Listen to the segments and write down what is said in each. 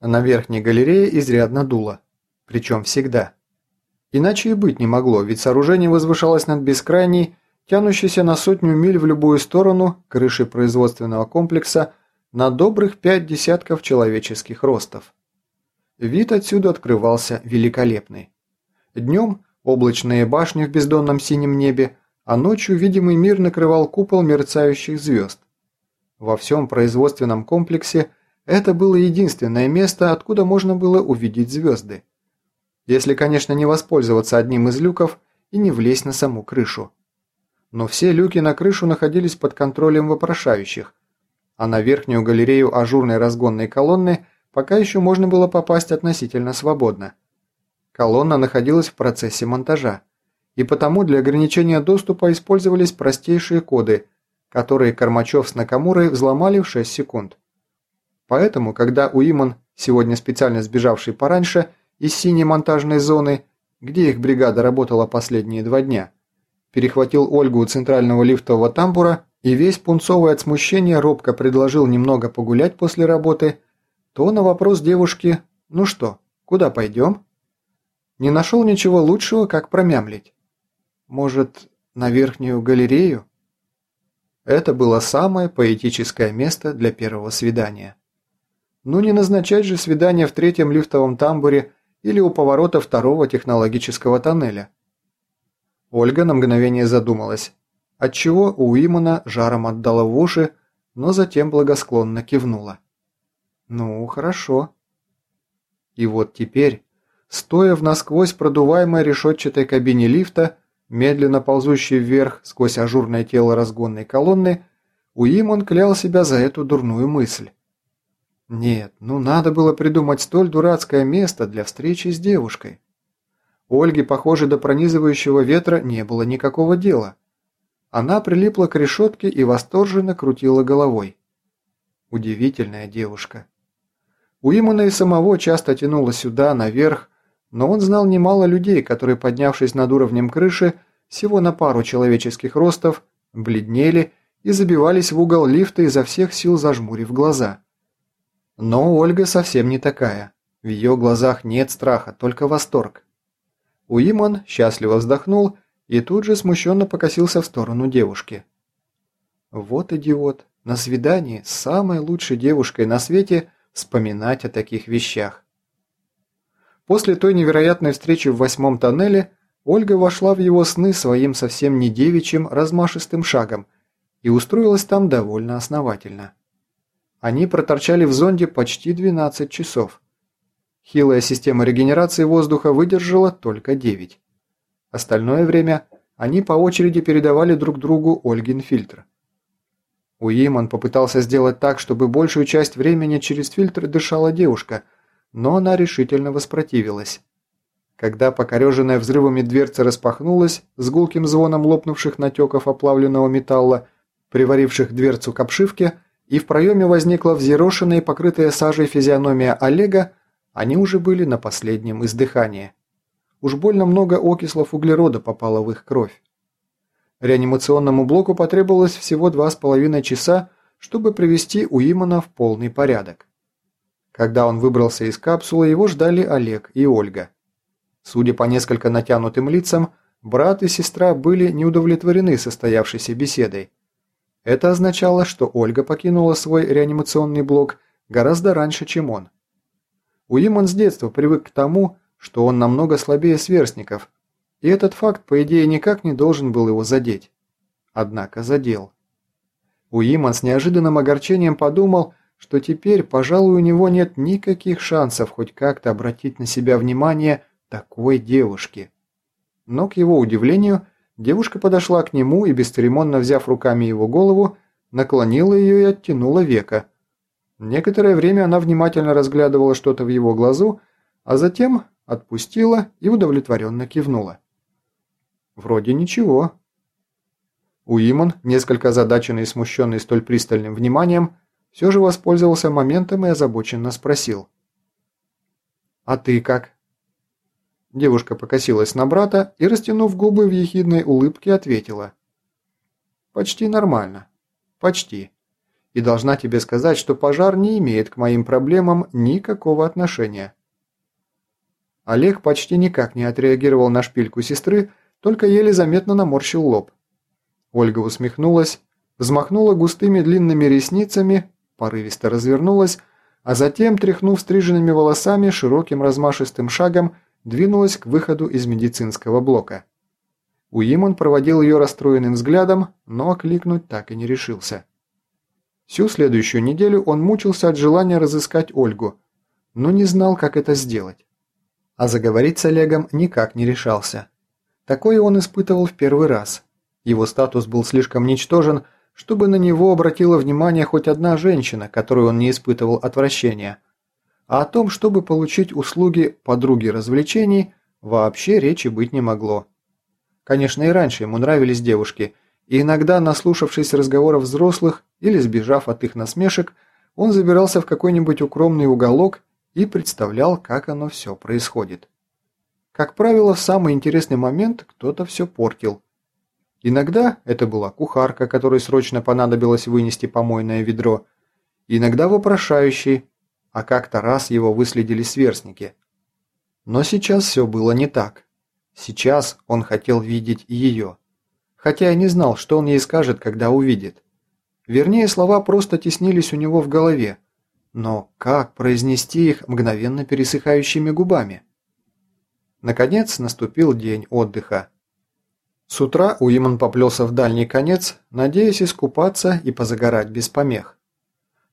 На верхней галерее изрядно дуло. Причем всегда. Иначе и быть не могло, ведь сооружение возвышалось над бескрайней, тянущейся на сотню миль в любую сторону крышей производственного комплекса на добрых пять десятков человеческих ростов. Вид отсюда открывался великолепный. Днем облачные башни в бездонном синем небе, а ночью видимый мир накрывал купол мерцающих звезд. Во всем производственном комплексе это было единственное место, откуда можно было увидеть звезды. Если, конечно, не воспользоваться одним из люков и не влезть на саму крышу. Но все люки на крышу находились под контролем вопрошающих, а на верхнюю галерею ажурной разгонной колонны пока еще можно было попасть относительно свободно. Колонна находилась в процессе монтажа, и потому для ограничения доступа использовались простейшие коды, которые Кормачев с Накамурой взломали в 6 секунд. Поэтому, когда Уиман, сегодня специально сбежавший пораньше, из синей монтажной зоны, где их бригада работала последние два дня, перехватил Ольгу у центрального лифтового тамбура и весь пунцовый от смущения робко предложил немного погулять после работы, то на вопрос девушки «Ну что, куда пойдем?» не нашел ничего лучшего, как промямлить. Может, на верхнюю галерею? Это было самое поэтическое место для первого свидания. Ну не назначать же свидание в третьем лифтовом тамбуре или у поворота второго технологического тоннеля. Ольга на мгновение задумалась, отчего Уимана жаром отдала в уши, но затем благосклонно кивнула. «Ну, хорошо». И вот теперь, стоя в насквозь продуваемой решетчатой кабине лифта, медленно ползущей вверх сквозь ажурное тело разгонной колонны, Уимон клял себя за эту дурную мысль. Нет, ну надо было придумать столь дурацкое место для встречи с девушкой. Ольге, похоже, до пронизывающего ветра не было никакого дела. Она прилипла к решетке и восторженно крутила головой. Удивительная девушка. Уимана и самого часто тянуло сюда, наверх, но он знал немало людей, которые, поднявшись над уровнем крыши, всего на пару человеческих ростов, бледнели и забивались в угол лифта изо всех сил зажмурив глаза. Но Ольга совсем не такая. В ее глазах нет страха, только восторг. Уиман счастливо вздохнул и тут же смущенно покосился в сторону девушки. Вот идиот, на свидании с самой лучшей девушкой на свете вспоминать о таких вещах. После той невероятной встречи в восьмом тоннеле Ольга вошла в его сны своим совсем не девичьим размашистым шагом и устроилась там довольно основательно. Они проторчали в зонде почти 12 часов. Хилая система регенерации воздуха выдержала только 9. Остальное время они по очереди передавали друг другу Ольгин фильтр. Уиман попытался сделать так, чтобы большую часть времени через фильтр дышала девушка, но она решительно воспротивилась. Когда покореженная взрывами дверца распахнулась с гулким звоном лопнувших натеков оплавленного металла, приваривших дверцу к обшивке, и в проеме возникла взъерошенная и покрытая сажей физиономия Олега, они уже были на последнем издыхании. Уж больно много окислов углерода попало в их кровь. Реанимационному блоку потребовалось всего два с половиной часа, чтобы привести Уимана в полный порядок. Когда он выбрался из капсулы, его ждали Олег и Ольга. Судя по несколько натянутым лицам, брат и сестра были неудовлетворены состоявшейся беседой, это означало, что Ольга покинула свой реанимационный блок гораздо раньше, чем он. Уиман с детства привык к тому, что он намного слабее сверстников, и этот факт, по идее, никак не должен был его задеть. Однако задел. Уиман с неожиданным огорчением подумал, что теперь, пожалуй, у него нет никаких шансов хоть как-то обратить на себя внимание такой девушки. Но, к его удивлению, Девушка подошла к нему и, бесцеремонно взяв руками его голову, наклонила ее и оттянула века. Некоторое время она внимательно разглядывала что-то в его глазу, а затем отпустила и удовлетворенно кивнула. «Вроде ничего». Уимон, несколько озадаченный и смущенный столь пристальным вниманием, все же воспользовался моментом и озабоченно спросил. «А ты как?» Девушка покосилась на брата и, растянув губы в ехидной улыбке, ответила. «Почти нормально. Почти. и должна тебе сказать, что пожар не имеет к моим проблемам никакого отношения». Олег почти никак не отреагировал на шпильку сестры, только еле заметно наморщил лоб. Ольга усмехнулась, взмахнула густыми длинными ресницами, порывисто развернулась, а затем, тряхнув стриженными волосами, широким размашистым шагом двинулась к выходу из медицинского блока. Уимон проводил ее расстроенным взглядом, но окликнуть так и не решился. Всю следующую неделю он мучился от желания разыскать Ольгу, но не знал, как это сделать. А заговорить с Олегом никак не решался. Такое он испытывал в первый раз. Его статус был слишком ничтожен, чтобы на него обратила внимание хоть одна женщина, которой он не испытывал отвращения. А о том, чтобы получить услуги подруги развлечений, вообще речи быть не могло. Конечно, и раньше ему нравились девушки, и иногда, наслушавшись разговоров взрослых или сбежав от их насмешек, он забирался в какой-нибудь укромный уголок и представлял, как оно все происходит. Как правило, в самый интересный момент кто-то все портил. Иногда это была кухарка, которой срочно понадобилось вынести помойное ведро, иногда вопрошающий, а как-то раз его выследили сверстники. Но сейчас все было не так. Сейчас он хотел видеть ее. Хотя и не знал, что он ей скажет, когда увидит. Вернее, слова просто теснились у него в голове. Но как произнести их мгновенно пересыхающими губами? Наконец наступил день отдыха. С утра Уиман поплелся в дальний конец, надеясь искупаться и позагорать без помех.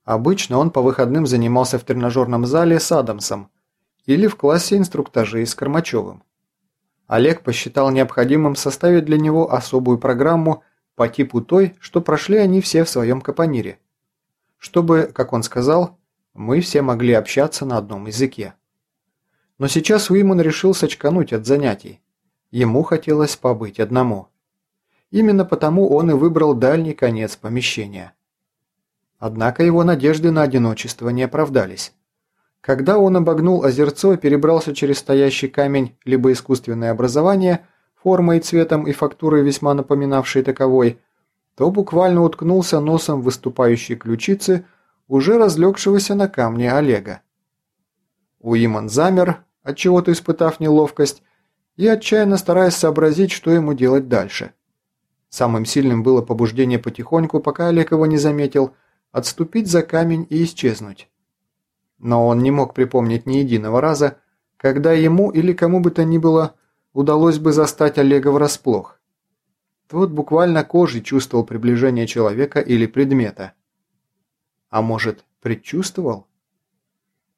Обычно он по выходным занимался в тренажерном зале с Адамсом или в классе инструктажей с Кормачевым. Олег посчитал необходимым составить для него особую программу по типу той, что прошли они все в своем капонире. Чтобы, как он сказал, мы все могли общаться на одном языке. Но сейчас Уимон решил сочкануть от занятий. Ему хотелось побыть одному. Именно потому он и выбрал дальний конец помещения. Однако его надежды на одиночество не оправдались. Когда он обогнул озерцо и перебрался через стоящий камень либо искусственное образование, формой, цветом и фактурой весьма напоминавшей таковой, то буквально уткнулся носом в выступающие ключицы уже разлегшегося на камне Олега. Уиман замер, отчего-то испытав неловкость, и отчаянно стараясь сообразить, что ему делать дальше. Самым сильным было побуждение потихоньку, пока Олег его не заметил, отступить за камень и исчезнуть. Но он не мог припомнить ни единого раза, когда ему или кому бы то ни было удалось бы застать Олега врасплох. Тот буквально кожей чувствовал приближение человека или предмета. А может, предчувствовал?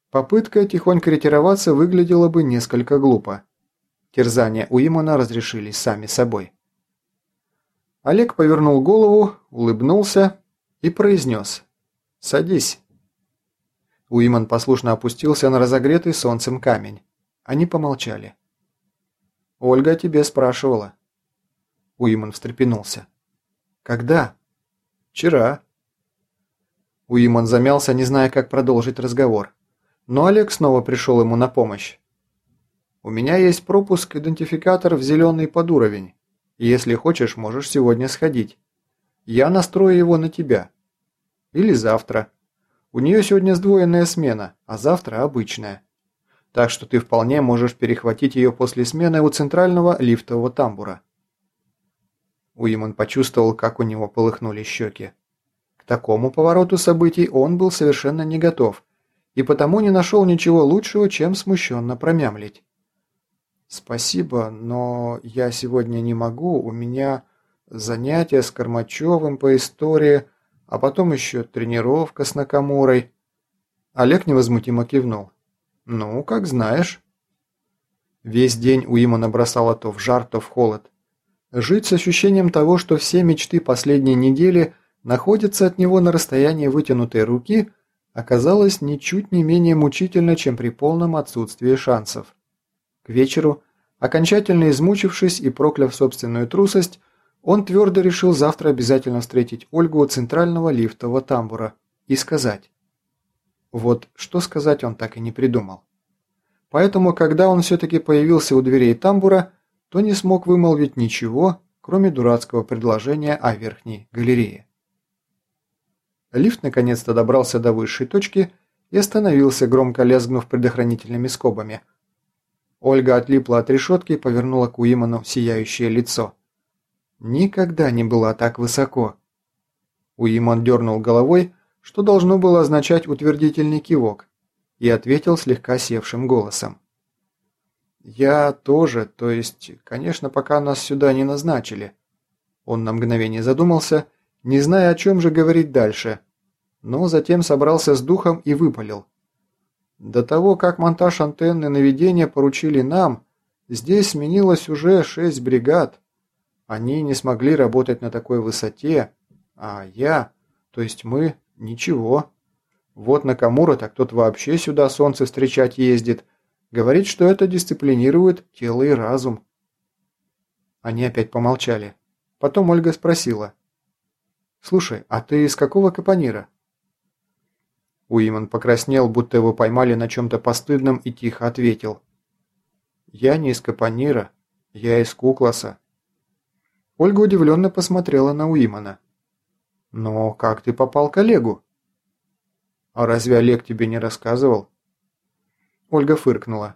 Попытка тихонько ретироваться выглядела бы несколько глупо. Терзания у Имона разрешились сами собой. Олег повернул голову, улыбнулся и произнес «Садись». Уиман послушно опустился на разогретый солнцем камень. Они помолчали. «Ольга тебе спрашивала». Уиман встрепенулся. «Когда?» «Вчера». Уиман замялся, не зная, как продолжить разговор. Но Олег снова пришел ему на помощь. «У меня есть пропуск-идентификатор в зеленый подуровень. Если хочешь, можешь сегодня сходить. Я настрою его на тебя. Или завтра. У нее сегодня сдвоенная смена, а завтра обычная. Так что ты вполне можешь перехватить ее после смены у центрального лифтового тамбура». Уимон почувствовал, как у него полыхнули щеки. К такому повороту событий он был совершенно не готов – и потому не нашел ничего лучшего, чем смущенно промямлить. «Спасибо, но я сегодня не могу, у меня занятия с Кормачевым по истории, а потом еще тренировка с Накамурой». Олег невозмутимо кивнул. «Ну, как знаешь». Весь день Уимона бросало то в жар, то в холод. Жить с ощущением того, что все мечты последней недели находятся от него на расстоянии вытянутой руки – оказалось ничуть не менее мучительно, чем при полном отсутствии шансов. К вечеру, окончательно измучившись и прокляв собственную трусость, он твердо решил завтра обязательно встретить Ольгу у центрального лифтового тамбура и сказать. Вот что сказать он так и не придумал. Поэтому, когда он все-таки появился у дверей тамбура, то не смог вымолвить ничего, кроме дурацкого предложения о верхней галерее. Лифт наконец-то добрался до высшей точки и остановился, громко лязгнув предохранительными скобами. Ольга отлипла от решетки и повернула к Уиману сияющее лицо. Никогда не была так высоко. Уиман дернул головой, что должно было означать утвердительный кивок, и ответил слегка севшим голосом. «Я тоже, то есть, конечно, пока нас сюда не назначили». Он на мгновение задумался, не зная, о чем же говорить дальше, но затем собрался с духом и выпалил. До того, как монтаж антенны наведения поручили нам, здесь сменилось уже шесть бригад. Они не смогли работать на такой высоте, а я, то есть мы, ничего. Вот Накамура так тот вообще сюда солнце встречать ездит. Говорит, что это дисциплинирует тело и разум. Они опять помолчали. Потом Ольга спросила. «Слушай, а ты из какого капонира?» Уиман покраснел, будто его поймали на чем-то постыдном и тихо ответил. «Я не из Капонира, я из Кукласа». Ольга удивленно посмотрела на Уимана. «Но как ты попал к Олегу?» «А разве Олег тебе не рассказывал?» Ольга фыркнула.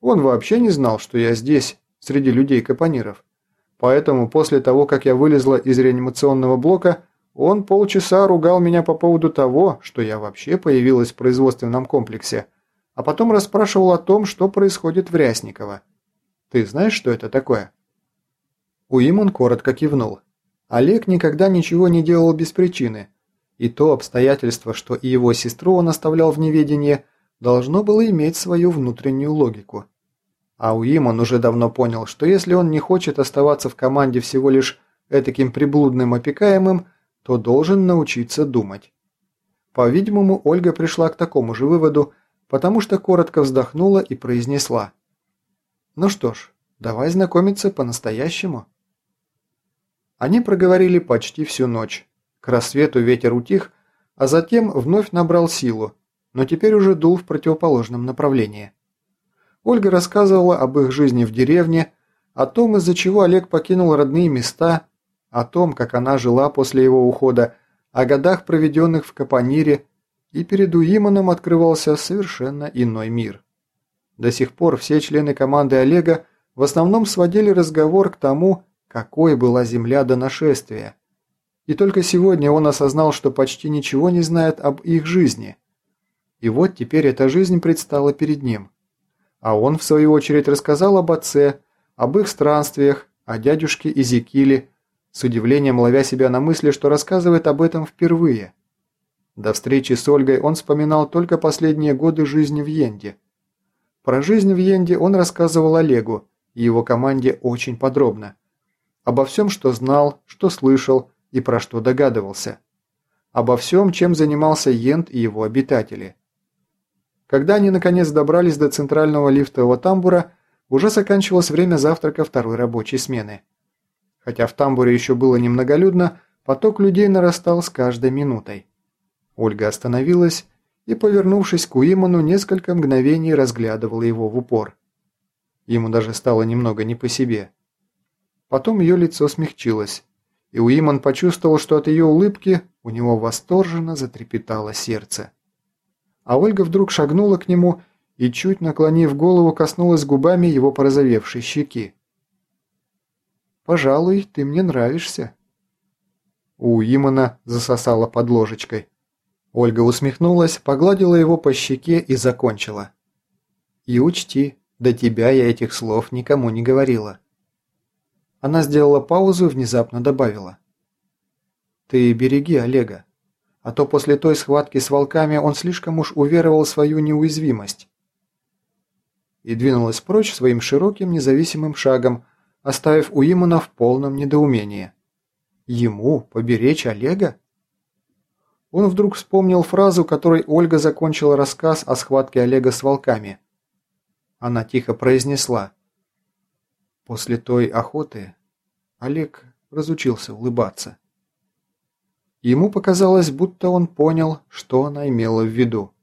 «Он вообще не знал, что я здесь, среди людей-капониров. Поэтому после того, как я вылезла из реанимационного блока, он полчаса ругал меня по поводу того, что я вообще появилась в производственном комплексе, а потом расспрашивал о том, что происходит в Рясниково. Ты знаешь, что это такое?» Уимон коротко кивнул. Олег никогда ничего не делал без причины, и то обстоятельство, что и его сестру он оставлял в неведении, должно было иметь свою внутреннюю логику. А Уимон уже давно понял, что если он не хочет оставаться в команде всего лишь этаким приблудным опекаемым, то должен научиться думать. По-видимому, Ольга пришла к такому же выводу, потому что коротко вздохнула и произнесла. «Ну что ж, давай знакомиться по-настоящему». Они проговорили почти всю ночь. К рассвету ветер утих, а затем вновь набрал силу, но теперь уже дул в противоположном направлении. Ольга рассказывала об их жизни в деревне, о том, из-за чего Олег покинул родные места о том, как она жила после его ухода, о годах, проведенных в Капонире, и перед Уиманом открывался совершенно иной мир. До сих пор все члены команды Олега в основном сводили разговор к тому, какой была земля до нашествия. И только сегодня он осознал, что почти ничего не знает об их жизни. И вот теперь эта жизнь предстала перед ним. А он, в свою очередь, рассказал об отце, об их странствиях, о дядюшке Изекиле, с удивлением ловя себя на мысли, что рассказывает об этом впервые. До встречи с Ольгой он вспоминал только последние годы жизни в Йенде. Про жизнь в Йенде он рассказывал Олегу и его команде очень подробно. Обо всем, что знал, что слышал и про что догадывался. Обо всем, чем занимался Йенд и его обитатели. Когда они наконец добрались до центрального лифтового тамбура, уже заканчивалось время завтрака второй рабочей смены. Хотя в тамбуре еще было немноголюдно, поток людей нарастал с каждой минутой. Ольга остановилась и, повернувшись к Уиману, несколько мгновений разглядывала его в упор. Ему даже стало немного не по себе. Потом ее лицо смягчилось, и Уиман почувствовал, что от ее улыбки у него восторженно затрепетало сердце. А Ольга вдруг шагнула к нему и, чуть наклонив голову, коснулась губами его порозовевшей щеки. Пожалуй, ты мне нравишься». У Имана засосала под ложечкой. Ольга усмехнулась, погладила его по щеке и закончила. «И учти, до тебя я этих слов никому не говорила». Она сделала паузу и внезапно добавила. «Ты береги Олега, а то после той схватки с волками он слишком уж уверовал свою неуязвимость». И двинулась прочь своим широким независимым шагом, оставив Уимана в полном недоумении. Ему поберечь Олега? Он вдруг вспомнил фразу, которой Ольга закончила рассказ о схватке Олега с волками. Она тихо произнесла. После той охоты Олег разучился улыбаться. Ему показалось, будто он понял, что она имела в виду.